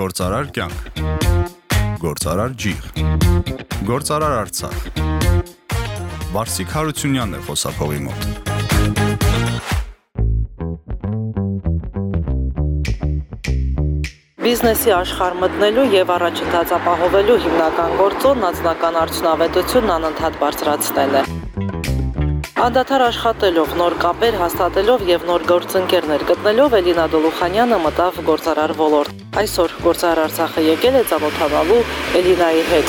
Գործարար կյանք։ Գործարար ջիղ։ Գործարար Արցախ։ Վարսիկ Հարությունյանն է խոսափողի մոտ։ Բիզնեսի աշխարհ մտնելու եւ առաջընթաց ապահովելու հիմնական գործոնն անձնական արդյունավետությունն անընդհատ բարձրացնելն է։ Անդադար աշխատելով, նոր կապեր հաստատելով եւ նոր գործընկերներ գտնելով Էլինա Դոլուխանյանը մտավ գործարար ոլորտ։ Այսօր գործարար Արցախը եկել է ծանոթանալու Էլինայի հետ։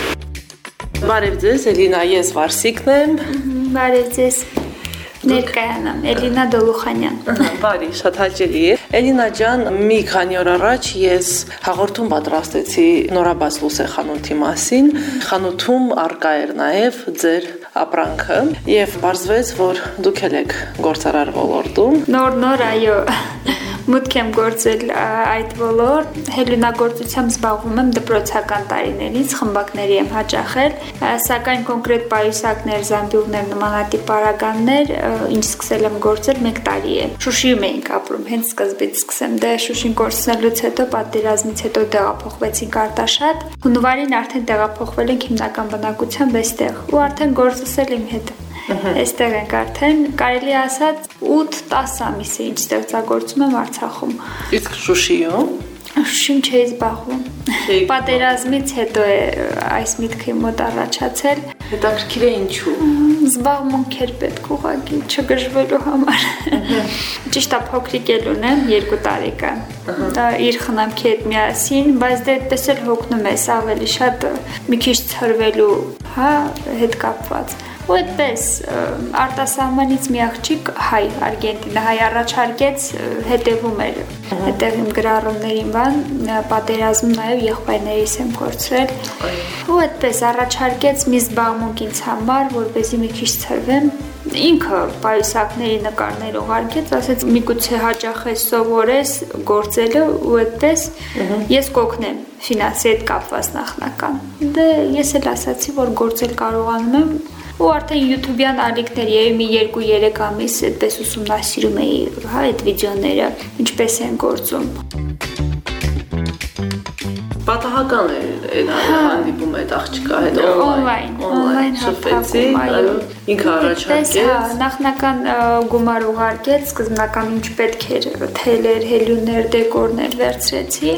Բարև ձեզ, Էլինա, ես Վարսիկն եմ։ Բարև ձեզ։ Ներկայանամ Էլինա Դոլուխանյան։ Բարի, շատ հաճելի է։ Էլինա ջան, մի քանի օր առաջ ես հաղորդում պատրաստեցի նորաբաց լուսե խանութի մասին։ Խանութում արկա էր նաև ձեր ապրանքը եւ բարձվեց, որ դուք եք գործարար ոլորտում։ Նոր-նոր այո մուտք եմ գործել այդ ոլորտ։ Հելունագործությամբ զբաղվում եմ դպրոցական տարիներից, խմբակների եմ հաճախել, սակայն կոնկրետ պայուսակներ, զամբյուղներ, նմանատիպ պարագաններ, ինչ սկսել եմ գործել 1 տարի է։ Շուշիում էինք ապրում, հենց սկզբից սկսեմ։ Դե Շուշին կորցնելուց հետո պատերազմից հետո տեղափոխվեցինք Արտաշատ։ Հունվարին արդեն տեղափոխվել ենք հիմնական բնակությամբ այստեղ ու արդեն գործել իմ հետ Այստեղ ենք արդեն կարելի ասած 8-10 ամիս է ինչ ստեղծագործում եմ Արցախում։ Իսկ Շուշիում? Շուշիում չէի զբաղվում։ Պատերազմից հետո է այս միտքը մոտ առաջացել։ Հետաքրքիր է ինչու։ Զբաղմունք էր պետք ուղակի չգժվելու համար։ Ճիշտ է փոքրիկ էլ ունեմ 2 տարեկան։ Դա իր խնամքի հետ միասին, բայց դե այդպես էլ հոգնում ես ավելի շատ մի քիչ ցրվելու, հա, հետ կապված ու այդպես արտասահմանից մի աղջիկ հայ Արգենտինա հայ առաջարկեց հետևում էր հետև իմ գրառումներին բան պատերազմում նաև եղբայրներիս եմ կորցրել ու այդպես առաջարկեց մի զբաղմունք ինձ համար որպեսզի մի քիչ ցրվեմ ինքը պայուսակների նկարներ ուղարկեց, ասեց միգուցե հաճախես սովորես գործելը ու այդպես ես կօգնեմ ֆինանսի հետ կապված նախնական։ Դե ես էլ ասացի, որ գործել կարողանում եմ ու արդեն YouTube-յան ալիքներ եւի մի 2-3 ամիս այդպես ուսումնասիրում էի, հա, այդ վիդեոները, ինչպես են գործում։ Պատահական է այն հանդիպում այդ աղջկա հետ օնլայն, օնլայն շփվեցի, այո, ինքը առաջարկեց։ Հա, նախնական գումար ուղարկեց, սկզբնական ինչ պետք էր, թելեր, հելյուններ, դեկորներ վերցրեցի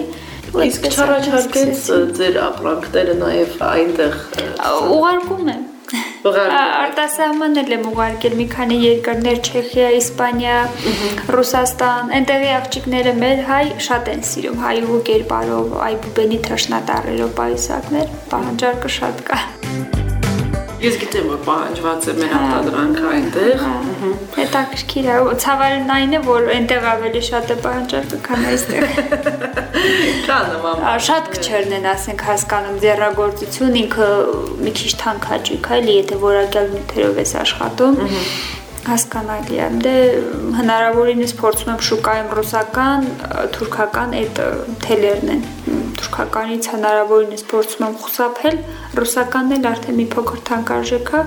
Իսկ չառաջարկեց ձեր ապրանքները նաև այնտեղ ուղարկում եմ Արտասահմանել եմ ուղարկել մի քանի երկրներ Չեխիա, Իսպանիա, Ռուսաստան, այնտեղի աղջիկները մեր հայ շատ են սիրում, հայու կերպարով, այբուբենի թշնատարերով պայուսակներ, պահանջարկը շատ կա։ Ես գիտեմ, որ պահանջված է մեր արտադրանքը այնտեղ։ Հետաքրքիր է, ցավալն այն է, որ այնտեղ ավելի շատ է պահանջարկը, քան այստեղ։ Կա նման։ Շատ քչերն են, ասենք, հասկանում ձեռագործություն, ինքը մի քիչ թանկ հաճույք է, էլի, եթե որակյալ նյութերով ես աշխատում հասկանալի է։ Դե հնարավորինս փորձում եմ շուկայում ռուսական, թուրքական այդ թելերն են թուրքականից հնարավորինս փորձում եմ խուսափել, ռուսականն էլ արդեն մի փոքր թանկարժեք է։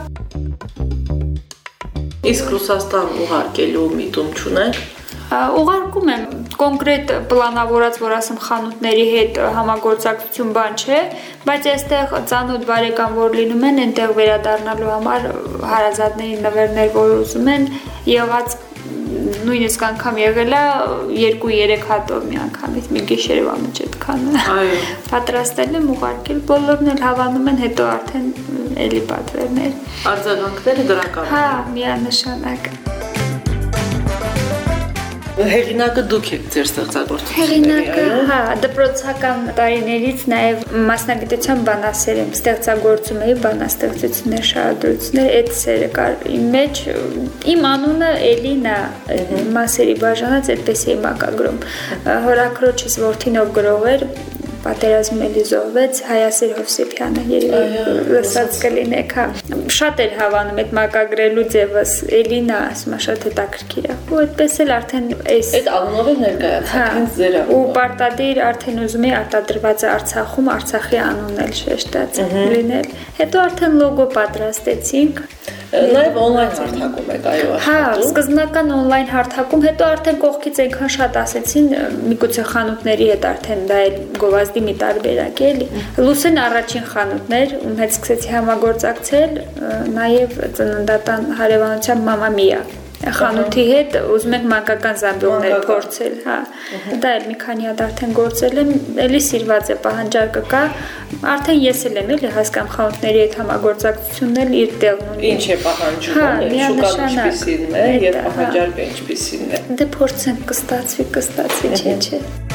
Իսկ Ռուսաստան ուղարկելու միտում չունեք ուղարկում եմ կոնկրետ պլանավորած, որ ասեմ խանութների հետ համագործակցություն բան չէ, բայց այստեղ ծանոթ բարեկամ որ լինում են, այնտեղ վերադառնալու համար հարազատների նվերներ որ ուզում են, եղած նույնիսկ անգամ եղել է 2-3 հատով մի անգամից մի գիշերվա մեջ այդքան։ Այո։ Պատրաստել եմ ուղարկել, բոլորն էլ հավանում են, հետո արդեն էլի պատվերներ։ Արձագանքները դրական։ Հա, միանշանակ։ Հեղինակը դուք եք ձեր ստեղծագործությունների, Հեղինակը, հա, դպրոցական տարիներից նաև մասնագիտության բանասեր եմ ստեղծագործում էի բանաստեղծություններ, շարադրություններ, այդ սերը կար իմ մեջ։ Իմ անունը Էլինա մասերի բաժանած այդպես էի մակագրում։ Հորակրոջս որդինով գրող էր, պատերազմում էլի զոհվեց Հայասեր Հովսեփյանը երևի լսած կլինեք հա շատ էր հավանում այդ մակագրելու ձևս Էլինա ասում է շատ հետաքրքիր է ու այդպես էլ արդեն այս այդ անունով է ներկայացած հենց ձեր ու պարտադիր արդեն ուզում էի արտադրված Արցախում Արցախի անունն էլ շեշտած լինել հետո արդեն լոգո պատրաստեցինք Նաև on-line հարթակում եք, այո, Հա, սկզբնական on-line հարթակում, հետո արդեն կողքից այնքան շատ ասեցին, միգուցե խանութների հետ արդեն դա էլ գովազդի մի տարբերակ է, էլի։ Լուսեն առաջին խանութն էր, ում հետ սկսեցի համագործակցել, նաև ծննդատան հարևանությամբ Մամամիա խանութի հետ ուզում ենք մանկական զամբյուղներ փորձել, հա։ Դա էլ մի քանի հատ արդեն գործել եմ, էլի սիրված է պահանջարկը կա, արդեն ես էլ եմ էլի հասկամ խանութների հետ համագործակցությունն էլ իր տեղն ունի։ Ինչ է պահանջում, հա, շուկան ինչպեսին է եւ պահանջարկը ինչպեսին է։ Դե փորձենք կստացվի, կստացվի, չէ, չէ։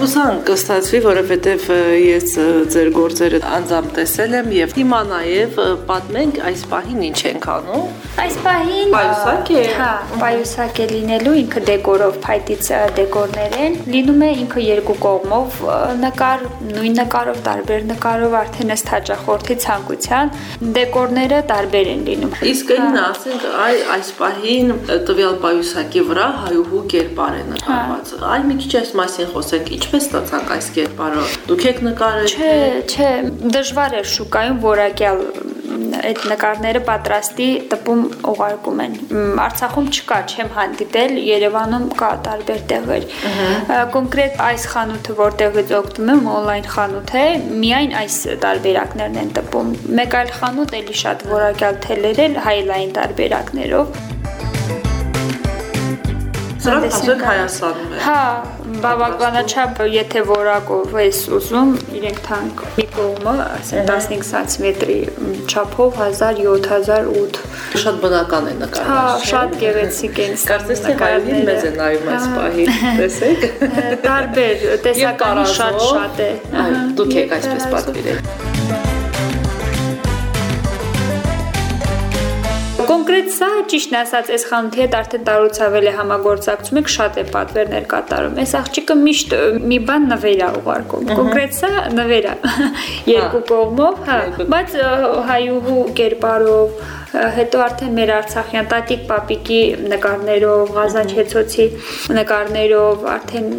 Հուսան կստացվի, որովհետև ես ձեր գործերը անձամբ տեսել եմ եւ հիմա նաեւ պատմենք այս պահին ինչ ենք անում։ Այս պահին պայուսակ է։ Հա, պայուսակ է լինելու ինքը դեկորով, փայտից դեկորներ են։ Լինում է ինքը երկու կողմով նկար, նույն նկարով, տարբեր նկարով, արդեն ըստ հաճախորդի ցանկության դեկորները տարբեր են լինում։ Իսկ այն ասենք այ այս պահին տվյալ պայուսակի վրա հայուհու կերպար է նկարված։ Այ մի քիչ այս մասին խոսենք, ինչպես ստացանք այս կերպարը։ Դուք եք նկարել։ Չէ, չէ, դժվար է շուկայում որակյալ այդ նկարները պատրաստի տպում ուղարկում են։ Արցախում չկա, չեմ հանդիպել, Երևանում կա տարբեր տեղեր։ Կոնկրետ այս խանութը, որտեղից օգտվում եմ, on-line խանութ է, միայն այս տարբերակներն են տպում։ Մեկ այլ խանութ էլի շատ որակյալ թելերել հայլային տարբերակներով Սրանք ասենք Հայաստանում է։ Հա, բավականաչափ, եթե որակով ես ուզում, իրենք թանկ մի կողմը, ասենք 15 սանտիմետրի չափով 1000-7008 Շատ բնական է նկարը։ Հա, շատ գեղեցիկ են։ Կարծես թե հայերին մեզ է նայում այս պահին։ Տեսեք։ Տարբեր, տեսականի շատ-շատ է։ Դուք եք այսպես պատվիրել։ Կոնկրետ սա ճիշտն ասած, այս խանութի հետ արդեն տարուց ավել է համագործակցում եք, շատ է պատվերներ կատարում։ Այս աղջիկը միշտ մի բան նվեր է ուղարկում։ Կոնկրետ սա նվեր է երկու կողմով, հա, բայց հայուհու կերպարով հետո արդեն մեր Արցախյան տատիկ պապիկի նկարներով, Ղազանչեցոցի նկարներով արդեն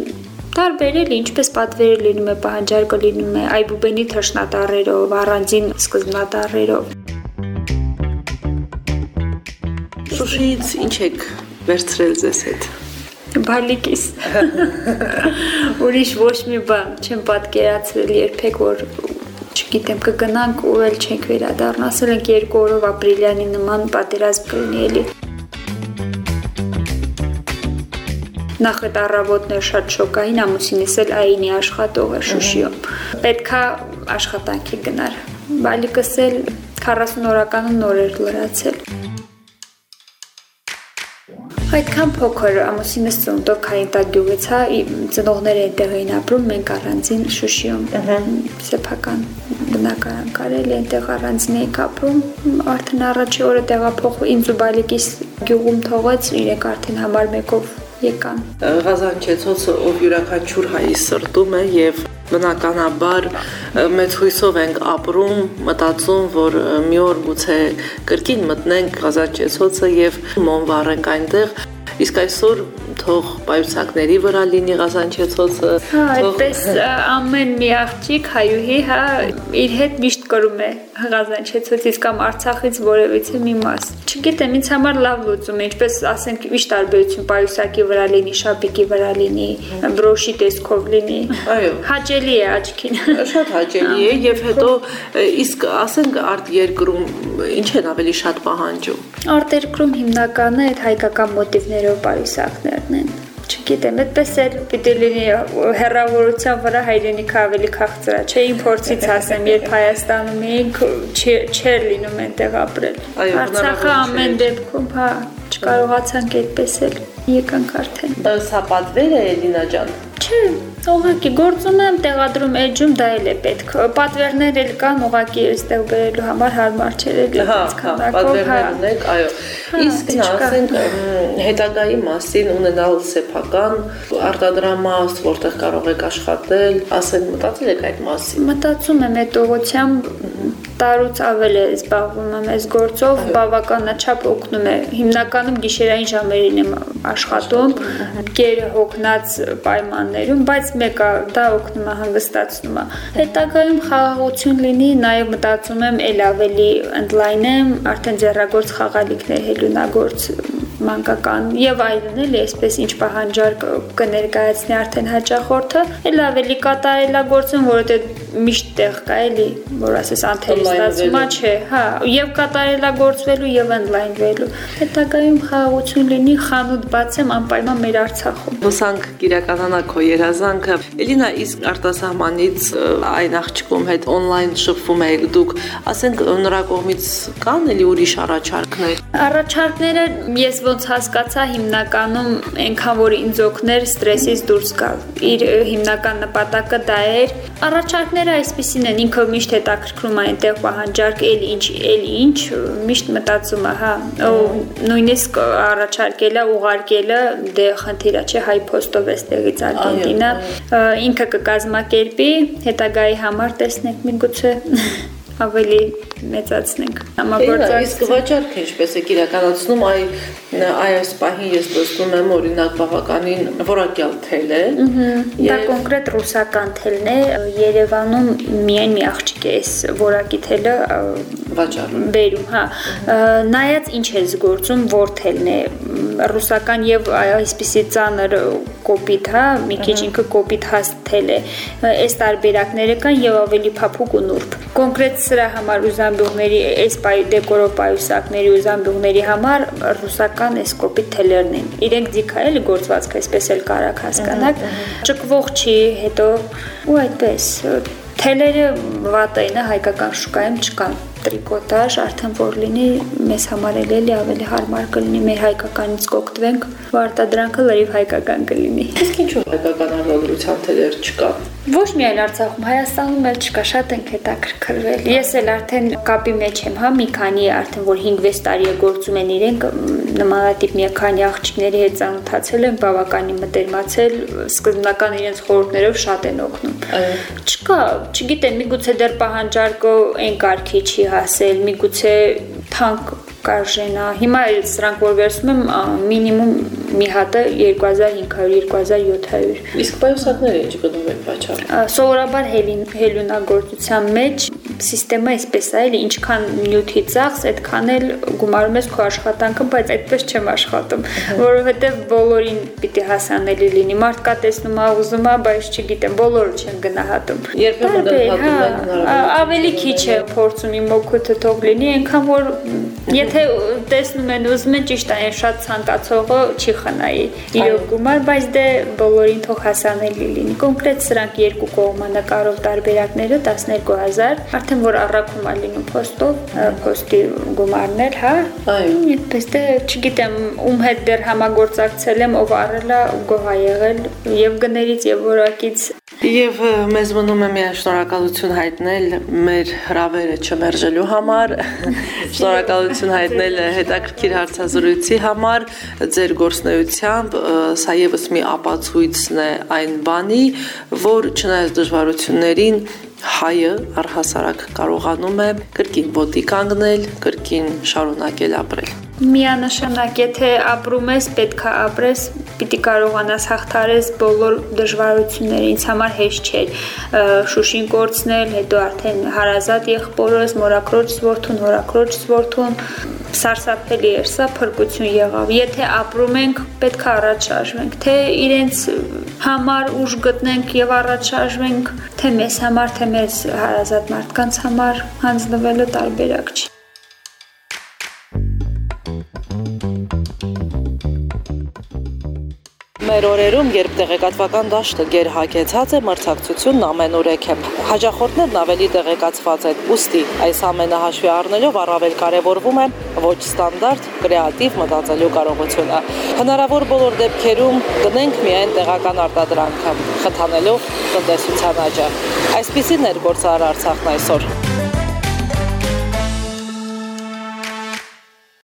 տարբերել ինչպես պատվերը լինում է պահանջարկը լինում է այբուբենի թշնատարերով, առանձին սկզբնատարերով Շուշիից ինչ եք վերցրել ձեզ հետ։ Բալիկիս։ Ուրիշ ոչ մի բան չեմ պատկերացրել երբեք որ չգիտեմ կգնանք ու էլ չենք վերադառնա, ասել ենք երկու օրով ապրիլյանի նման պատերազմ կլինի էլի։ Նախ այդ առավոտներ շատ շոկային ամուսինս էլ այնի աշխատող է Շուշիում։ Պետքա աշխատանքի գնար։ Բալիկս էլ 40 օրականը նոր էր լրացել։ Այդքան փոքր ամուսինս ծնոտով քայնտակ գյուղից հա ծնողները այնտեղ էին ապրում, մենք առանձին Շուշիում սեփական բնակարան կարել այնտեղ առանձին էինք ապրում։ Արդեն առաջի օրը տեղափոխ ինձ ու բալիկիս գյուղում թողեց, իրենք արդեն համար մեկով եկան։ Ղազանչեցոցը ով յուրաքանչյուր հայի սրտում է եւ բնականաբար մեծ հույսով ենք ապրում, մտածում, որ մի օր գուցե կրկին մտնենք Ղազանչեցոցը եւ մոն վառենք այնտեղ Իսկ այսօր թող պայուսակների վրա լինի Ղազանչեցոցը։ Հա, այդպես ամեն մի աղջիկ հայուհի, հա, իր հետ միշտ կրում է Ղազանչեցոցից կամ Արցախից որևիցե մի մաս։ Չգիտեմ, ինձ համար լավ լուծում է, ինչպես ասենք, ինչ տարբերություն պայուսակի վրա լինի, շապիկի վրա լինի, բրոշի տեսքով լինի։ Այո։ Հաճելի է աչքին։ Շատ հաճելի է եւ հետո իսկ ասենք արտ երկրում ինչ են ավելի շատ պահանջում։ Արտ երկրում հիմնականը այդ հայկական մոտիվներով պայուսակներն են չգիտեմ, այդպես էլ պիտի լինի հերավորության վրա հայրենիքը ավելի քաղցրա, չէ, իմ փորձից ասեմ, երբ Հայաստանում էինք, չէր լինում այնտեղ ապրել։ Արցախը ամեն դեպքում, հա, չկարողացանք այդպես էլ եկանք արդեն։ Սա պատվեր է Էլինա ջան։ Չէ, ուղղակի գործում եմ, տեղադրում էջում դա էլ է պետք։ Պատվերներ էլ կան, ուղղակի այստեղ բերելու համար հարմար չէ էլ հա, հա, պատվերներ ունեք, այո։ Իսկ ասենք հետագայի մասին ունենալ սեփական արտադրամաս, որտեղ կարող եք աշխատել, ասենք մտածել եք այդ մասին։ Մտածում եմ այդ ուղղությամբ տարուց ավել է զբաղվում եմ այս գործով, բավականաչափ օգնում է։ Հիմնականում գիշերային ժամերին եմ աշխատում, գերը հոգնած պայմաններում, բայց մեկը դա օգնում է, հանգստացնում է։ Հետագայում խաղաղություն լինի, նաև մտածում եմ ել ավելի ընդլայնեմ, արդեն ձեռագործ խաղալիքներ, հելունագործ մանկական եւ այլն էլի, այսպես ինչ պահանջարկ կներկայացնի արդեն հաճախորդը, էլ ավելի կատարելագործում, որովհետեւ միշտ տեղ կա էլի, որ ասես անթերի ստացումա չէ, հա, եւ կատարելագործվելու եւ օնլայնվելու։ Հետագայում խաղաղություն լինի, խանութ բացեմ անպայման մեր Արցախում։ Հուսանք կիրականանա քո երազանքը։ Էլինա, իսկ արտասահմանից այն աղջիկում հետ օնլայն շփվում եք դուք, ասենք նրա կողմից կան էլի ուրիշ առաջարկներ։ Առաջարկները ես ոնց հասկացա հիմնականում այնքան որ ինձ օգներ ստրեսից դուրս գալ։ Իր հիմնական նպատակը դա էր։ Առաջարկները այսպեսին են, ինքը միշտ հետաքրքրում է այնտեղ պահանջարկ էլ ինչ, էլ ինչ, միշտ մտածում է, հա, նույնիսկ առաջարկելը, ուղարկելը դե խնդիրը չէ, հայ փոստով էստեղից Արգենտինա, ինքը կկազմակերպի, հետագայի համար տեսնենք միգուցե ավելի մեծացնենք համագործակցությունը։ Իսկ վաճառքը ինչպես է իրականացնում այ այս պահին ես տեսնում եմ օրինակ բավականին որակյալ թել է։ Դա կոնկրետ ռուսական թելն է։ Երևանում միայն մի աղջիկ է այս որակի թելը վաճառում։ Բերում, հա։ Նայած ինչ է զգործում, որ թելն է ռուսական եւ այսպիսի ծանր կոպիտ, հա, մի քիչ ինքը կոպիտ հասթել է։ Այս տարբերակները կան եւ ավելի փափուկ ու նուրբ։ Կոնկրետ սրա համար ու զամբյուղների, այս դեկորով պայուսակների ու զամբյուղների համար ռուսական այս կոպիտ թելերն են։ Իրենք դիքա էլի գործվածքը այսպես էլ կարակ հասկանալ։ Ճկվող չի, հետո ու այդպես թելերը վատայինը հայկական շուկայում չկան տրիկոտաժ արդեն որ լինի մեզ համար էլի ավելի հարմար կլինի մեր հայկականից կօգտվենք ու արտադրանքը լրիվ հայկական կլինի իսկ ինչու հայկական արտադրության թելեր չկա Ոչ միայն Արցախում, Հայաստանում էլ չկա, շատ ենք հետաքրքրվել։ Ես էլ արդեն կապի մեջ եմ, հա, մի քանի արդեն որ 5-6 տարի է գործում են իրենք նմանատիպ մի քանի աղջիկների հետ ծանոթացել են, բավականին մտերմացել, սկզբնական իրենց խորհուրդներով շատ են օգնում։ Չկա, չգիտեմ, միգուցե դեռ պահանջարկը այն կարգի չի հասել, միգուցե թանկ կարժենա։ Հիմա սրանք որ վերցնում եմ մինիմում մի հատը 2500-2700։ Իսկ պայուսակները ինչ գնում են վաճառ։ Սովորաբար հելյունագործության մեջ համակարգը այսպես է, էլի ինչքան նյութի ծախս, այդքան էլ գումարում ես քո աշխատանքը, բայց այդպես չեմ աշխատում, որովհետև բոլորին պիտի հասանելի լինի։ Մարդ կա տեսնում ա ուզում ա, բայց չգիտեմ, բոլորը չեն գնահատում։ Երբեմն գնահատում են հնարավորություն։ Ավելի քիչ է փորձում իմ օգուտը թող լինի, այնքան որ եթե տեսնում են ուզում են ճիշտ է, շատ ցանկացողը չի խնայի իրոք գումար, բայց դե բոլորին թող հասանելի լինի։ Կոնկրետ սրանք երկու կողմանկարով տարբերակները 12000, արդեն որ առաքում է լինում փոստով, փոստի գումարներ, հա։ Այո։ Այդպես դե չգիտեմ, ում հետ դեռ համագործակցել եմ, ով առել է գոհ եղել եւ գներից եւ որակից Եվ մեզ մնում է միայն շնորհակալություն հայտնել մեր հրավերը չմերժելու համար, շնորհակալություն հայտնել հետաքրքիր հարցազրույցի համար, ձեր գործնեությամբ, սա եւս մի ապացույցն է այն բանի, որ չնայած դժվարություններին հայը առհասարակ կարողանում է կրկին ոտի կանգնել, կրկին շարունակել ապրել Միանշանակ, եթե ապրում ես, պետք է ապրես, պիտի կարողանաս հաղթարես բոլոր դժվարությունները։ Ինձ համար հեշտ չէր շուշին կորցնել, հետո արդեն հարազատ եղբորս, մորակրոջ սորթուն, հորակրոջ սորթուն, սարսափելի էր սա փրկություն եղավ։ Եթե ապրում ենք, պետք է առաջ շարժվենք, թե իրենց համար ուժ գտնենք եւ առաջ շարժվենք, թե մեզ համար, թե մեզ հարազատ մարդկանց համար հանձնվելը տարբերակ չի։ Մեր օրերում, երբ տեղեկատվական դաշտը գերհագեցած է, մրցակցությունն ամենուրեք է։ Հաջախորդներն ավելի տեղեկացված են, ուստի այս ամենը հաշվի առնելով առավել կարևորվում է ոչ ստանդարտ, կրեատիվ մտածելու կարողությունը։ Հնարավոր բոլոր դեպքերում գնենք միայն տեղական արտադրանքը, խթանելով տնտեսության աճը։ Այսպիսին էր գործար Արցախն այսօր։